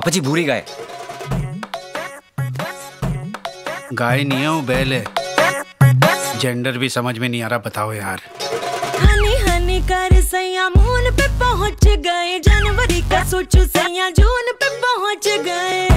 पापा जी भूरी गाय। गाय नहीं है वो बैल है। जेंडर भी समझ में नहीं आ रहा बताओ यार। हनी हनी कर सैया मून पे पहुँच गए। जनवरी का सोचो सैया जून पे पहुँच गए।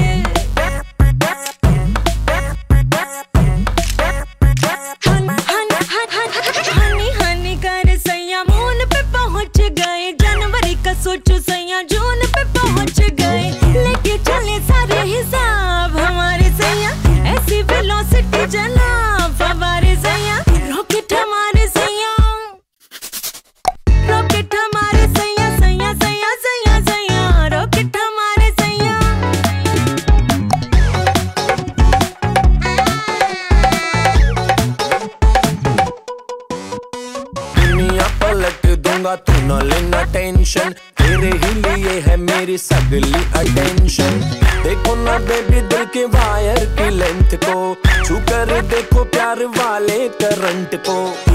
दूँगा तू न लेना टेंशन तेरे ही लिए है मेरी सगली अटेंशन देखो ना बेबी दिल के वायर की लेंथ को। छू कर देखो प्यार वाले करंट को।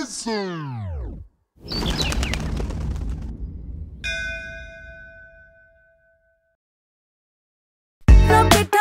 listen. Look at